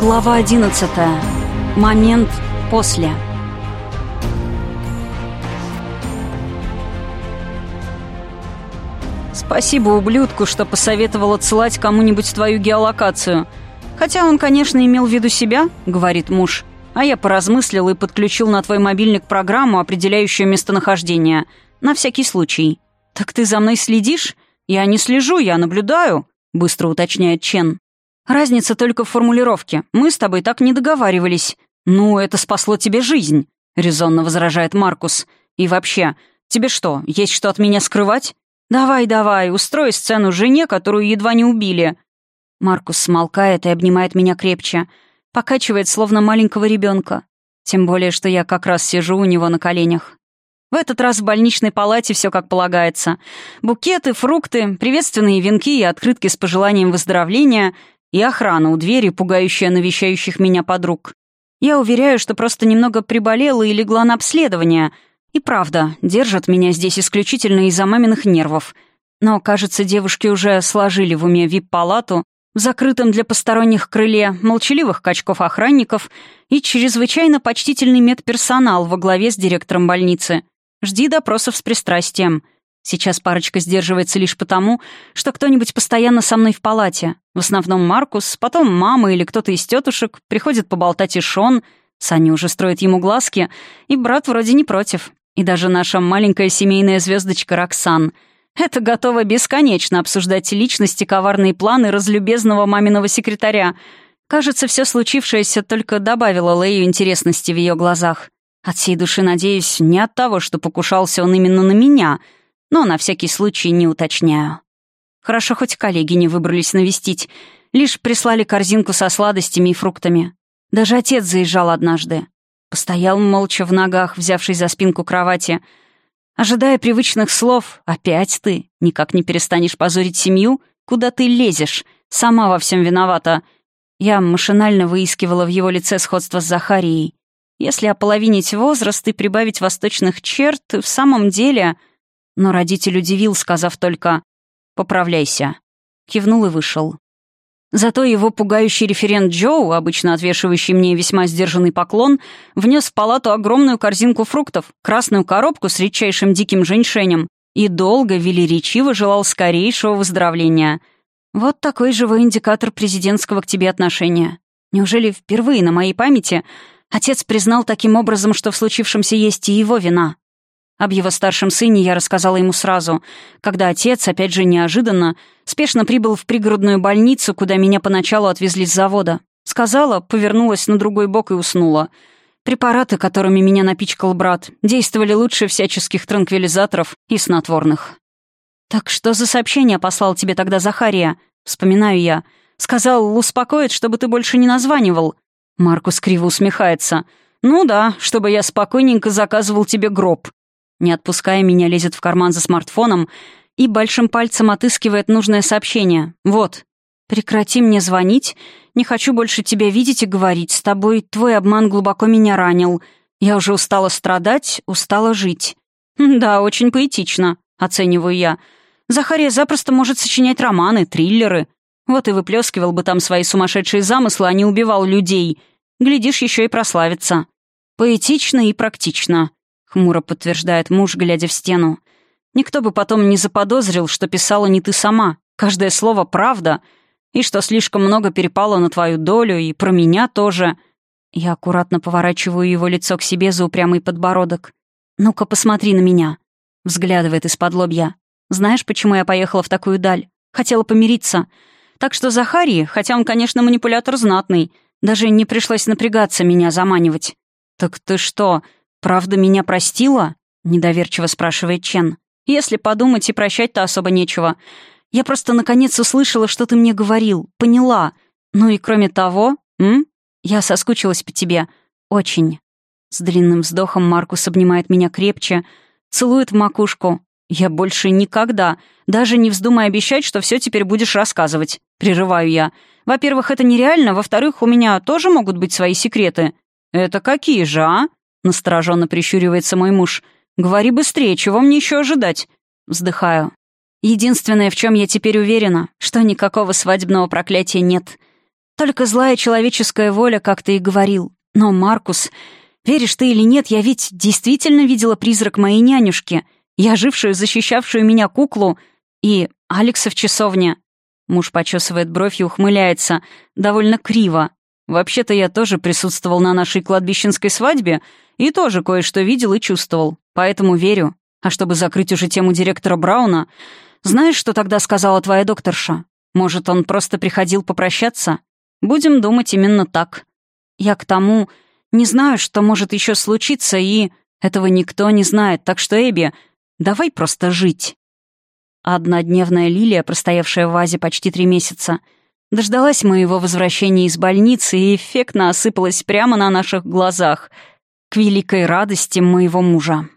Глава 11. Момент после. Спасибо ублюдку, что посоветовал отсылать кому-нибудь твою геолокацию. Хотя он, конечно, имел в виду себя, говорит муж. А я поразмыслил и подключил на твой мобильник программу, определяющую местонахождение. На всякий случай. Так ты за мной следишь? Я не слежу, я наблюдаю, быстро уточняет Чен. Разница только в формулировке. Мы с тобой так не договаривались. Ну, это спасло тебе жизнь, резонно возражает Маркус. И вообще, тебе что, есть что от меня скрывать? Давай, давай, устрой сцену жене, которую едва не убили. Маркус смолкает и обнимает меня крепче, покачивает словно маленького ребенка. Тем более, что я как раз сижу у него на коленях. В этот раз в больничной палате все как полагается. Букеты, фрукты, приветственные венки и открытки с пожеланием выздоровления и охрана у двери, пугающая навещающих меня подруг. Я уверяю, что просто немного приболела и легла на обследование. И правда, держат меня здесь исключительно из-за маминых нервов. Но, кажется, девушки уже сложили в уме вип-палату, в закрытом для посторонних крыле, молчаливых качков-охранников и чрезвычайно почтительный медперсонал во главе с директором больницы. Жди допросов с пристрастием — Сейчас парочка сдерживается лишь потому, что кто-нибудь постоянно со мной в палате. В основном Маркус, потом мама или кто-то из тетушек, приходит поболтать и Шон, Саня уже строит ему глазки, и брат вроде не против. И даже наша маленькая семейная звездочка Роксан. Это готова бесконечно обсуждать личности, коварные планы разлюбезного маминого секретаря. Кажется, все случившееся только добавило Лею интересности в ее глазах. От всей души надеюсь, не от того, что покушался он именно на меня — но на всякий случай не уточняю. Хорошо, хоть коллеги не выбрались навестить, лишь прислали корзинку со сладостями и фруктами. Даже отец заезжал однажды. Постоял молча в ногах, взявшись за спинку кровати. Ожидая привычных слов «Опять ты? Никак не перестанешь позорить семью? Куда ты лезешь? Сама во всем виновата». Я машинально выискивала в его лице сходство с Захарией. Если ополовинить возраст и прибавить восточных черт, в самом деле но родитель удивил, сказав только «поправляйся». Кивнул и вышел. Зато его пугающий референт Джоу, обычно отвешивающий мне весьма сдержанный поклон, внес в палату огромную корзинку фруктов, красную коробку с редчайшим диким женьшенем и долго, велеречиво желал скорейшего выздоровления. Вот такой живой индикатор президентского к тебе отношения. Неужели впервые на моей памяти отец признал таким образом, что в случившемся есть и его вина? Об его старшем сыне я рассказала ему сразу, когда отец, опять же неожиданно, спешно прибыл в пригородную больницу, куда меня поначалу отвезли с завода. Сказала, повернулась на другой бок и уснула. Препараты, которыми меня напичкал брат, действовали лучше всяческих транквилизаторов и снотворных. «Так что за сообщение послал тебе тогда Захария?» Вспоминаю я. «Сказал, успокоит, чтобы ты больше не названивал». Маркус криво усмехается. «Ну да, чтобы я спокойненько заказывал тебе гроб. Не отпуская меня, лезет в карман за смартфоном и большим пальцем отыскивает нужное сообщение. «Вот. Прекрати мне звонить. Не хочу больше тебя видеть и говорить с тобой. Твой обман глубоко меня ранил. Я уже устала страдать, устала жить». «Да, очень поэтично», — оцениваю я. «Захария запросто может сочинять романы, триллеры. Вот и выплескивал бы там свои сумасшедшие замыслы, а не убивал людей. Глядишь, еще и прославится. Поэтично и практично. Хмуро подтверждает муж, глядя в стену. Никто бы потом не заподозрил, что писала не ты сама. Каждое слово правда. И что слишком много перепало на твою долю, и про меня тоже. Я аккуратно поворачиваю его лицо к себе за упрямый подбородок. «Ну-ка, посмотри на меня», — взглядывает из-под лобья. «Знаешь, почему я поехала в такую даль? Хотела помириться. Так что Захарий, хотя он, конечно, манипулятор знатный, даже не пришлось напрягаться меня заманивать. Так ты что, «Правда меня простила?» — недоверчиво спрашивает Чен. «Если подумать, и прощать-то особо нечего. Я просто наконец услышала, что ты мне говорил, поняла. Ну и кроме того, м? Я соскучилась по тебе. Очень». С длинным вздохом Маркус обнимает меня крепче, целует в макушку. «Я больше никогда, даже не вздумай обещать, что все теперь будешь рассказывать», — прерываю я. «Во-первых, это нереально, во-вторых, у меня тоже могут быть свои секреты». «Это какие же, а?» Настороженно прищуривается мой муж. «Говори быстрее, чего мне еще ожидать?» Вздыхаю. Единственное, в чем я теперь уверена, что никакого свадебного проклятия нет. Только злая человеческая воля, как ты и говорил. Но, Маркус, веришь ты или нет, я ведь действительно видела призрак моей нянюшки, я жившую, защищавшую меня куклу, и Алекса в часовне. Муж почесывает бровь и ухмыляется, довольно криво. Вообще-то я тоже присутствовал на нашей кладбищенской свадьбе и тоже кое-что видел и чувствовал, поэтому верю. А чтобы закрыть уже тему директора Брауна, знаешь, что тогда сказала твоя докторша? Может, он просто приходил попрощаться? Будем думать именно так. Я к тому не знаю, что может еще случиться, и этого никто не знает, так что, Эбби, давай просто жить. Однодневная лилия, простоявшая в вазе почти три месяца, дождалась моего возвращения из больницы и эффектно осыпалась прямо на наших глазах, к великой радости моего мужа.